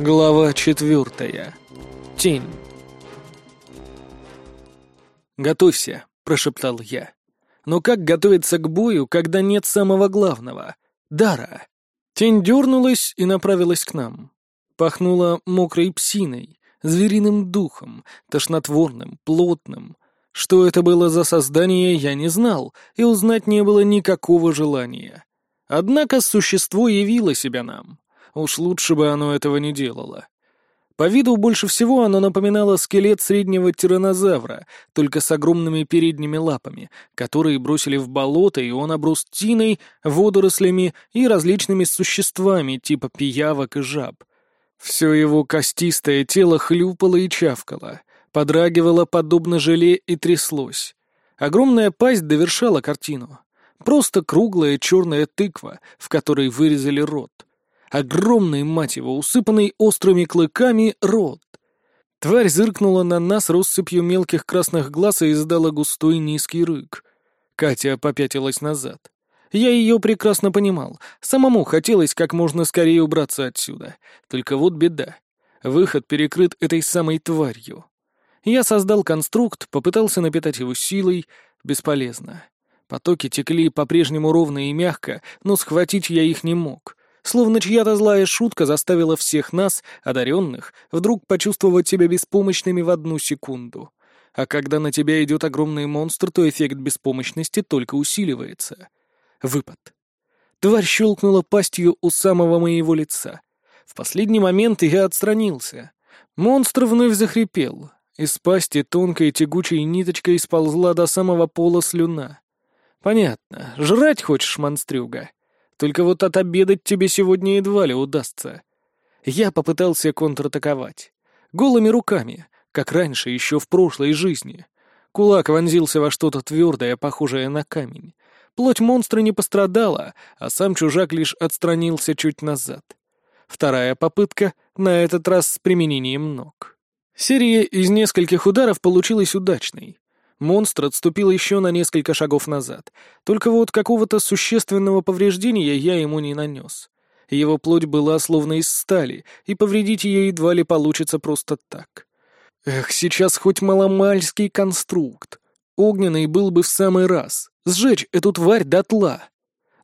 Глава четвертая. Тень. «Готовься», — прошептал я. «Но как готовиться к бою, когда нет самого главного — дара?» Тень дернулась и направилась к нам. Пахнула мокрой псиной, звериным духом, тошнотворным, плотным. Что это было за создание, я не знал, и узнать не было никакого желания. Однако существо явило себя нам. Уж лучше бы оно этого не делало. По виду больше всего оно напоминало скелет среднего тиранозавра, только с огромными передними лапами, которые бросили в болото, и он оброс тиной, водорослями и различными существами типа пиявок и жаб. Все его костистое тело хлюпало и чавкало, подрагивало подобно желе и тряслось. Огромная пасть довершала картину. Просто круглая черная тыква, в которой вырезали рот. Огромный, мать его, усыпанный острыми клыками рот. Тварь зыркнула на нас россыпью мелких красных глаз и издала густой низкий рык. Катя попятилась назад. Я ее прекрасно понимал. Самому хотелось как можно скорее убраться отсюда. Только вот беда. Выход перекрыт этой самой тварью. Я создал конструкт, попытался напитать его силой. Бесполезно. Потоки текли по-прежнему ровно и мягко, но схватить я их не мог. Словно чья-то злая шутка заставила всех нас, одаренных, вдруг почувствовать себя беспомощными в одну секунду. А когда на тебя идет огромный монстр, то эффект беспомощности только усиливается. Выпад. Тварь щелкнула пастью у самого моего лица. В последний момент я отстранился. Монстр вновь захрипел. Из пасти тонкой тягучей ниточкой сползла до самого пола слюна. Понятно. Жрать хочешь, монстрюга? Только вот отобедать тебе сегодня едва ли удастся. Я попытался контратаковать. Голыми руками, как раньше, еще в прошлой жизни. Кулак вонзился во что-то твердое, похожее на камень. Плоть монстра не пострадала, а сам чужак лишь отстранился чуть назад. Вторая попытка, на этот раз с применением ног. Серия из нескольких ударов получилась удачной. Монстр отступил еще на несколько шагов назад. Только вот какого-то существенного повреждения я ему не нанес. Его плоть была словно из стали, и повредить ее едва ли получится просто так. Эх, сейчас хоть маломальский конструкт. Огненный был бы в самый раз. Сжечь эту тварь дотла.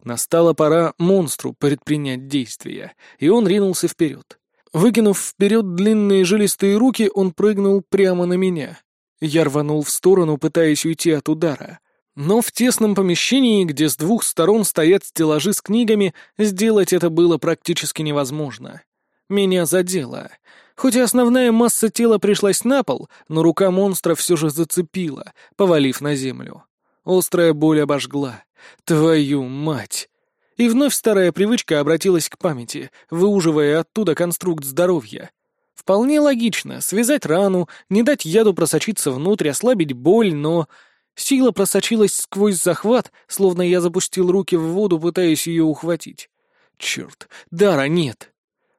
Настала пора монстру предпринять действия, и он ринулся вперед. Выкинув вперед длинные жилистые руки, он прыгнул прямо на меня. Я рванул в сторону, пытаясь уйти от удара. Но в тесном помещении, где с двух сторон стоят стеллажи с книгами, сделать это было практически невозможно. Меня задело. Хоть и основная масса тела пришлась на пол, но рука монстра все же зацепила, повалив на землю. Острая боль обожгла. Твою мать! И вновь старая привычка обратилась к памяти, выуживая оттуда конструкт здоровья — Вполне логично — связать рану, не дать яду просочиться внутрь, ослабить боль, но... Сила просочилась сквозь захват, словно я запустил руки в воду, пытаясь ее ухватить. Черт, дара нет.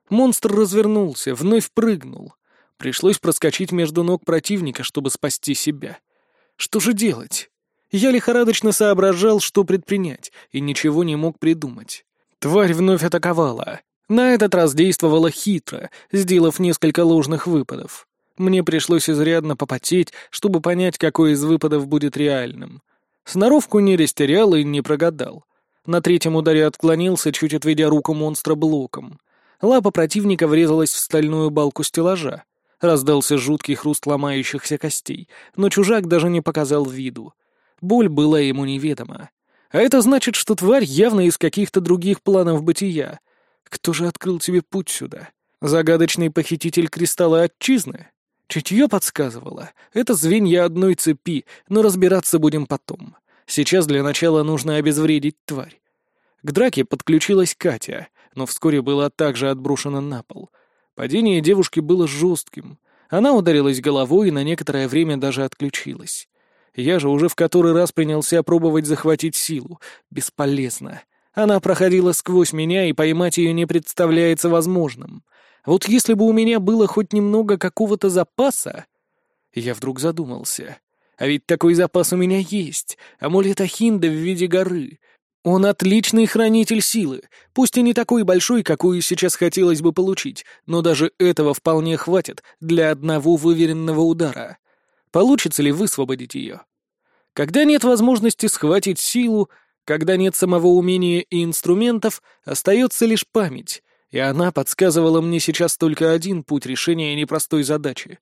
Монстр развернулся, вновь прыгнул. Пришлось проскочить между ног противника, чтобы спасти себя. Что же делать? Я лихорадочно соображал, что предпринять, и ничего не мог придумать. Тварь вновь атаковала. На этот раз действовала хитро, сделав несколько ложных выпадов. Мне пришлось изрядно попотеть, чтобы понять, какой из выпадов будет реальным. Сноровку не растерял и не прогадал. На третьем ударе отклонился, чуть отведя руку монстра блоком. Лапа противника врезалась в стальную балку стеллажа. Раздался жуткий хруст ломающихся костей, но чужак даже не показал виду. Боль была ему неведома. А это значит, что тварь явно из каких-то других планов бытия, кто же открыл тебе путь сюда? Загадочный похититель кристалла отчизны? Чутье подсказывало. Это звенья одной цепи, но разбираться будем потом. Сейчас для начала нужно обезвредить тварь. К драке подключилась Катя, но вскоре была также отброшена на пол. Падение девушки было жестким. Она ударилась головой и на некоторое время даже отключилась. Я же уже в который раз принялся пробовать захватить силу. Бесполезно. Она проходила сквозь меня, и поймать ее не представляется возможным. Вот если бы у меня было хоть немного какого-то запаса... Я вдруг задумался. А ведь такой запас у меня есть. Амулет Ахинда в виде горы. Он отличный хранитель силы, пусть и не такой большой, какую сейчас хотелось бы получить, но даже этого вполне хватит для одного выверенного удара. Получится ли высвободить ее? Когда нет возможности схватить силу, когда нет самого умения и инструментов, остается лишь память, и она подсказывала мне сейчас только один путь решения непростой задачи.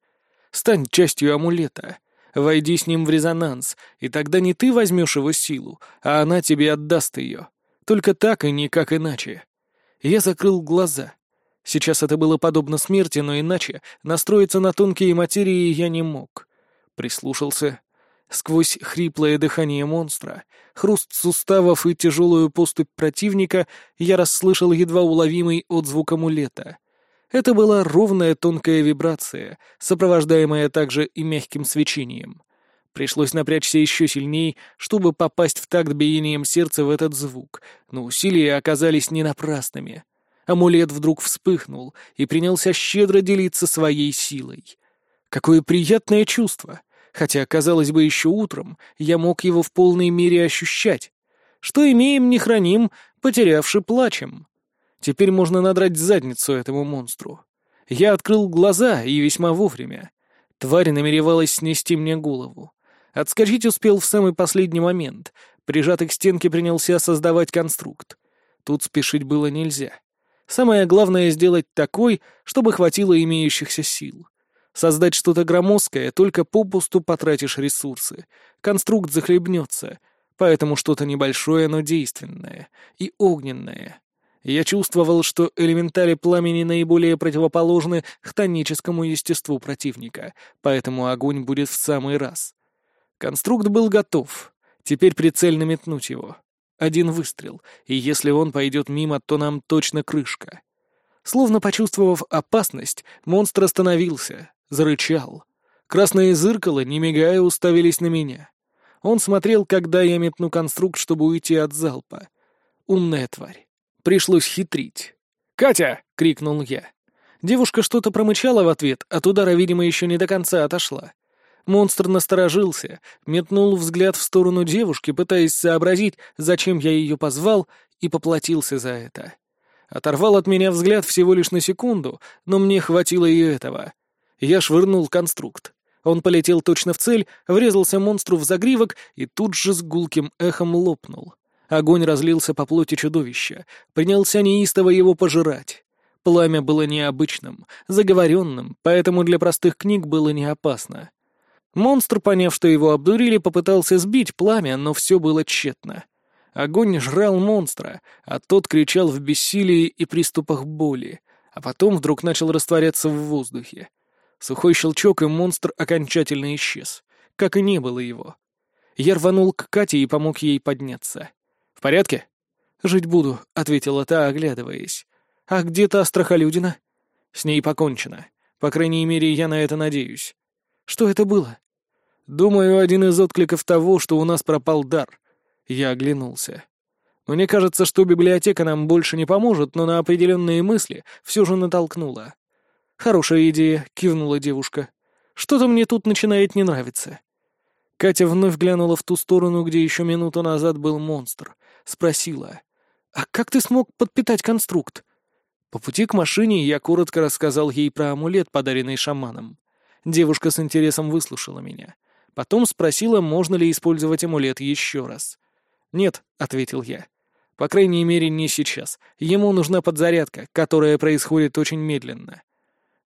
Стань частью амулета. Войди с ним в резонанс, и тогда не ты возьмешь его силу, а она тебе отдаст ее. Только так и никак иначе. Я закрыл глаза. Сейчас это было подобно смерти, но иначе настроиться на тонкие материи я не мог. Прислушался. Сквозь хриплое дыхание монстра, хруст суставов и тяжелую поступь противника я расслышал едва уловимый отзвук амулета. Это была ровная тонкая вибрация, сопровождаемая также и мягким свечением. Пришлось напрячься еще сильней, чтобы попасть в такт биением сердца в этот звук, но усилия оказались не напрасными. Амулет вдруг вспыхнул и принялся щедро делиться своей силой. Какое приятное чувство! Хотя, казалось бы, еще утром я мог его в полной мере ощущать. Что имеем, не храним, потерявши плачем. Теперь можно надрать задницу этому монстру. Я открыл глаза, и весьма вовремя. Тварь намеревалась снести мне голову. Отскочить успел в самый последний момент. Прижатый к стенке принялся создавать конструкт. Тут спешить было нельзя. Самое главное — сделать такой, чтобы хватило имеющихся сил. Создать что-то громоздкое, только попусту потратишь ресурсы. Конструкт захлебнется, поэтому что-то небольшое, но действенное. И огненное. Я чувствовал, что элементали пламени наиболее противоположны хтоническому естеству противника, поэтому огонь будет в самый раз. Конструкт был готов. Теперь прицельно метнуть его. Один выстрел, и если он пойдет мимо, то нам точно крышка. Словно почувствовав опасность, монстр остановился, зарычал. Красные зыркала, не мигая, уставились на меня. Он смотрел, когда я метну конструкт, чтобы уйти от залпа. Умная тварь. Пришлось хитрить. «Катя!» — крикнул я. Девушка что-то промычала в ответ, от удара, видимо, еще не до конца отошла. Монстр насторожился, метнул взгляд в сторону девушки, пытаясь сообразить, зачем я ее позвал, и поплатился за это. Оторвал от меня взгляд всего лишь на секунду, но мне хватило и этого. Я швырнул конструкт. Он полетел точно в цель, врезался монстру в загривок и тут же с гулким эхом лопнул. Огонь разлился по плоти чудовища, принялся неистово его пожирать. Пламя было необычным, заговоренным, поэтому для простых книг было не опасно. Монстр, поняв, что его обдурили, попытался сбить пламя, но все было тщетно. Огонь жрал монстра, а тот кричал в бессилии и приступах боли, а потом вдруг начал растворяться в воздухе. Сухой щелчок, и монстр окончательно исчез, как и не было его. Я рванул к Кате и помог ей подняться порядке?» «Жить буду», — ответила та, оглядываясь. «А где та страхолюдина?» «С ней покончено. По крайней мере, я на это надеюсь». «Что это было?» «Думаю, один из откликов того, что у нас пропал дар». Я оглянулся. «Мне кажется, что библиотека нам больше не поможет, но на определенные мысли все же натолкнула». «Хорошая идея», — кивнула девушка. «Что-то мне тут начинает не нравиться». Катя вновь глянула в ту сторону, где еще минуту назад был монстр, спросила. «А как ты смог подпитать конструкт?» По пути к машине я коротко рассказал ей про амулет, подаренный шаманом. Девушка с интересом выслушала меня. Потом спросила, можно ли использовать амулет еще раз. «Нет», — ответил я. «По крайней мере, не сейчас. Ему нужна подзарядка, которая происходит очень медленно».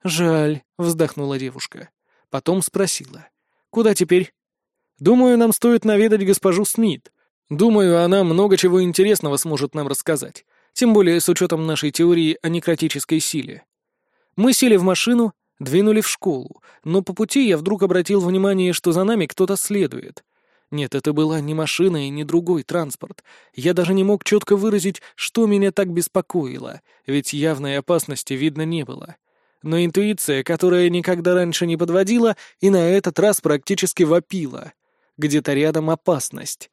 «Жаль», — вздохнула девушка. Потом спросила. «Куда теперь?» «Думаю, нам стоит наведать госпожу Смит. Думаю, она много чего интересного сможет нам рассказать, тем более с учетом нашей теории о некротической силе. Мы сели в машину, двинули в школу, но по пути я вдруг обратил внимание, что за нами кто-то следует. Нет, это была не машина и не другой транспорт. Я даже не мог четко выразить, что меня так беспокоило, ведь явной опасности видно не было. Но интуиция, которая никогда раньше не подводила, и на этот раз практически вопила. Где-то рядом опасность.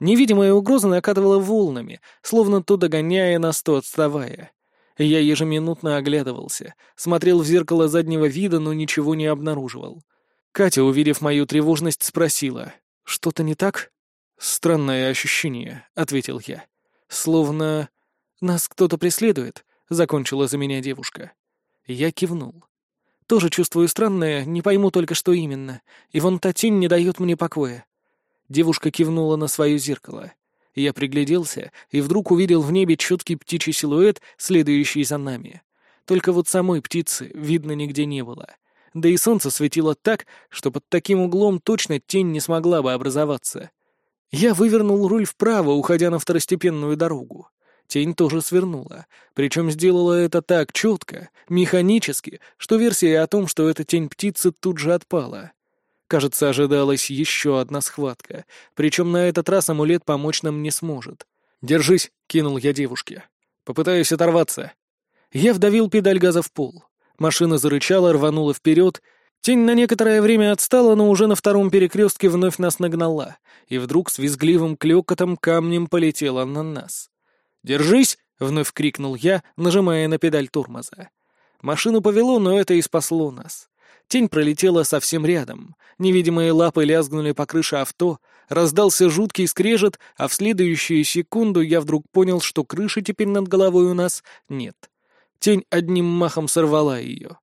Невидимая угроза накатывала волнами, словно то догоняя нас, то отставая. Я ежеминутно оглядывался, смотрел в зеркало заднего вида, но ничего не обнаруживал. Катя, увидев мою тревожность, спросила, «Что-то не так?» «Странное ощущение», — ответил я. Словно нас кто-то преследует, закончила за меня девушка. Я кивнул. Тоже чувствую странное, не пойму только, что именно. И вон та тень не дает мне покоя. Девушка кивнула на свое зеркало. Я пригляделся и вдруг увидел в небе четкий птичий силуэт, следующий за нами. Только вот самой птицы видно нигде не было. Да и солнце светило так, что под таким углом точно тень не смогла бы образоваться. Я вывернул руль вправо, уходя на второстепенную дорогу. Тень тоже свернула, причем сделала это так четко, механически, что версия о том, что это тень птицы, тут же отпала. Кажется, ожидалась еще одна схватка, причем на этот раз амулет помочь нам не сможет. «Держись», — кинул я девушке. «Попытаюсь оторваться». Я вдавил педаль газа в пол. Машина зарычала, рванула вперед, Тень на некоторое время отстала, но уже на втором перекрестке вновь нас нагнала, и вдруг с визгливым клёкотом камнем полетела на нас. «Держись!» — вновь крикнул я, нажимая на педаль тормоза. Машину повело, но это и спасло нас. Тень пролетела совсем рядом. Невидимые лапы лязгнули по крыше авто, раздался жуткий скрежет, а в следующую секунду я вдруг понял, что крыши теперь над головой у нас нет. Тень одним махом сорвала ее.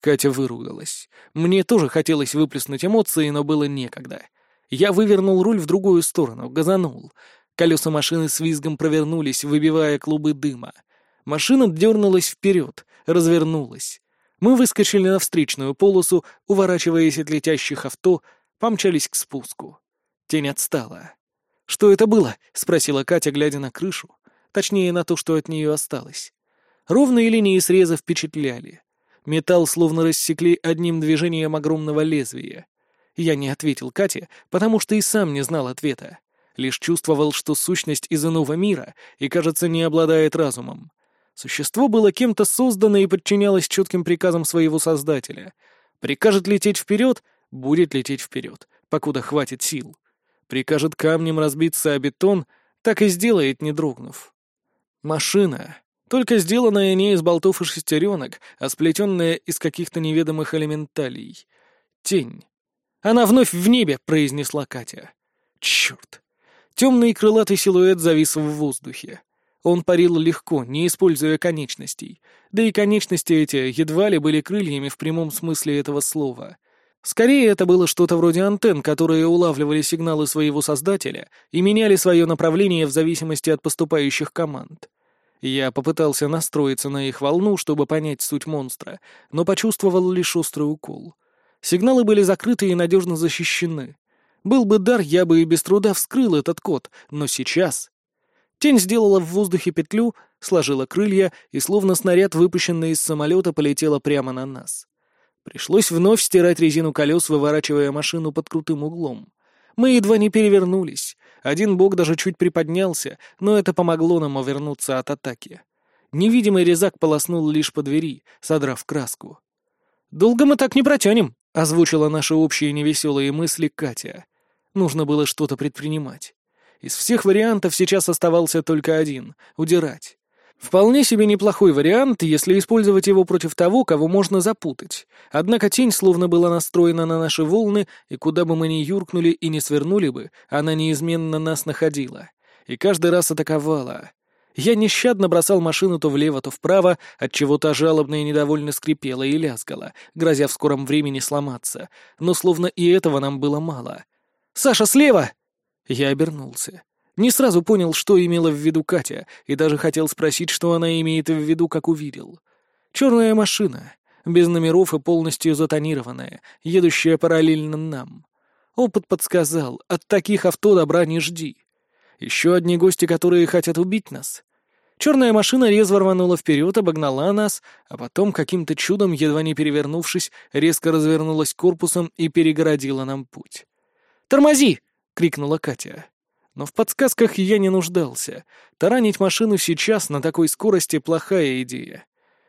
Катя выругалась. Мне тоже хотелось выплеснуть эмоции, но было некогда. Я вывернул руль в другую сторону, газанул. Колеса машины с визгом провернулись, выбивая клубы дыма. Машина дернулась вперед, развернулась. Мы выскочили на встречную полосу, уворачиваясь от летящих авто, помчались к спуску. Тень отстала. «Что это было?» — спросила Катя, глядя на крышу. Точнее, на то, что от нее осталось. Ровные линии среза впечатляли. Металл словно рассекли одним движением огромного лезвия. Я не ответил Кате, потому что и сам не знал ответа. Лишь чувствовал, что сущность из иного мира и, кажется, не обладает разумом. Существо было кем-то создано и подчинялось четким приказам своего создателя. Прикажет лететь вперед — будет лететь вперед, покуда хватит сил. Прикажет камнем разбиться о бетон — так и сделает, не дрогнув. Машина, только сделанная не из болтов и шестеренок, а сплетенная из каких-то неведомых элементалей. Тень. «Она вновь в небе!» — произнесла Катя. «Черт!» Темный крылатый силуэт завис в воздухе. Он парил легко, не используя конечностей. Да и конечности эти едва ли были крыльями в прямом смысле этого слова. Скорее, это было что-то вроде антенн, которые улавливали сигналы своего создателя и меняли свое направление в зависимости от поступающих команд. Я попытался настроиться на их волну, чтобы понять суть монстра, но почувствовал лишь острый укол. Сигналы были закрыты и надежно защищены. Был бы дар, я бы и без труда вскрыл этот код, но сейчас... Тень сделала в воздухе петлю, сложила крылья и, словно снаряд, выпущенный из самолета, полетела прямо на нас. Пришлось вновь стирать резину колес, выворачивая машину под крутым углом. Мы едва не перевернулись. Один бок даже чуть приподнялся, но это помогло нам увернуться от атаки. Невидимый резак полоснул лишь по двери, содрав краску. «Долго мы так не протянем», — озвучила наши общие невеселые мысли Катя. Нужно было что-то предпринимать. Из всех вариантов сейчас оставался только один — удирать. Вполне себе неплохой вариант, если использовать его против того, кого можно запутать. Однако тень словно была настроена на наши волны, и куда бы мы ни юркнули и не свернули бы, она неизменно нас находила. И каждый раз атаковала. Я нещадно бросал машину то влево, то вправо, отчего та жалобно и недовольно скрипела и лязгала, грозя в скором времени сломаться. Но словно и этого нам было мало. «Саша, слева!» Я обернулся. Не сразу понял, что имела в виду Катя, и даже хотел спросить, что она имеет в виду, как увидел. Черная машина, без номеров и полностью затонированная, едущая параллельно нам. Опыт подсказал, от таких авто добра не жди. Еще одни гости, которые хотят убить нас. Черная машина резво рванула вперед, обогнала нас, а потом, каким-то чудом, едва не перевернувшись, резко развернулась корпусом и перегородила нам путь. «Тормози!» — крикнула Катя. Но в подсказках я не нуждался. Таранить машину сейчас на такой скорости — плохая идея.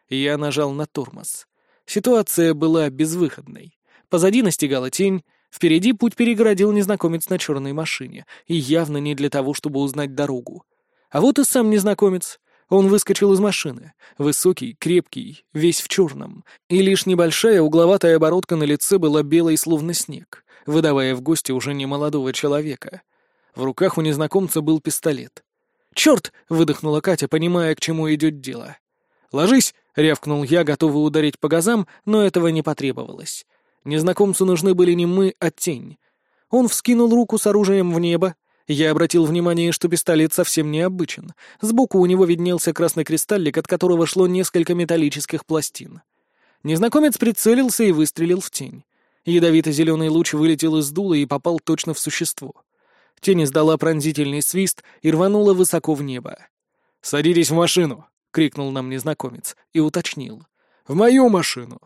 Я нажал на тормоз. Ситуация была безвыходной. Позади настигала тень, впереди путь перегородил незнакомец на черной машине, и явно не для того, чтобы узнать дорогу. А вот и сам незнакомец. Он выскочил из машины. Высокий, крепкий, весь в черном. И лишь небольшая угловатая оборотка на лице была белой, словно снег, выдавая в гости уже немолодого человека — в руках у незнакомца был пистолет. «Черт!» — выдохнула Катя, понимая, к чему идет дело. «Ложись!» — рявкнул я, готовый ударить по газам, но этого не потребовалось. Незнакомцу нужны были не мы, а тень. Он вскинул руку с оружием в небо. Я обратил внимание, что пистолет совсем необычен. Сбоку у него виднелся красный кристаллик, от которого шло несколько металлических пластин. Незнакомец прицелился и выстрелил в тень. Ядовито-зеленый луч вылетел из дула и попал точно в существо. Тень издала пронзительный свист и рванула высоко в небо. «Садитесь в машину!» — крикнул нам незнакомец и уточнил. «В мою машину!»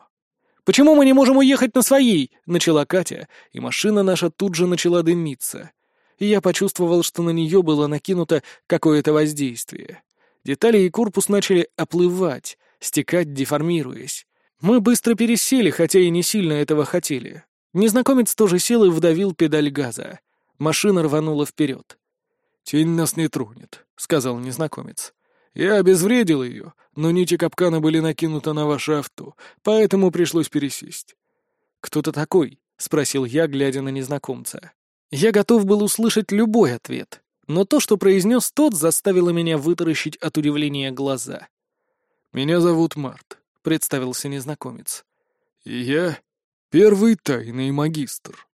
«Почему мы не можем уехать на своей?» — начала Катя, и машина наша тут же начала дымиться. И я почувствовал, что на нее было накинуто какое-то воздействие. Детали и корпус начали оплывать, стекать, деформируясь. Мы быстро пересели, хотя и не сильно этого хотели. Незнакомец тоже сел и вдавил педаль газа. Машина рванула вперед. «Тень нас не тронет», — сказал незнакомец. «Я обезвредил ее, но нити капкана были накинуты на ваше авто, поэтому пришлось пересесть». «Кто ты такой?» — спросил я, глядя на незнакомца. Я готов был услышать любой ответ, но то, что произнес тот, заставило меня вытаращить от удивления глаза. «Меня зовут Март», — представился незнакомец. «И я первый тайный магистр».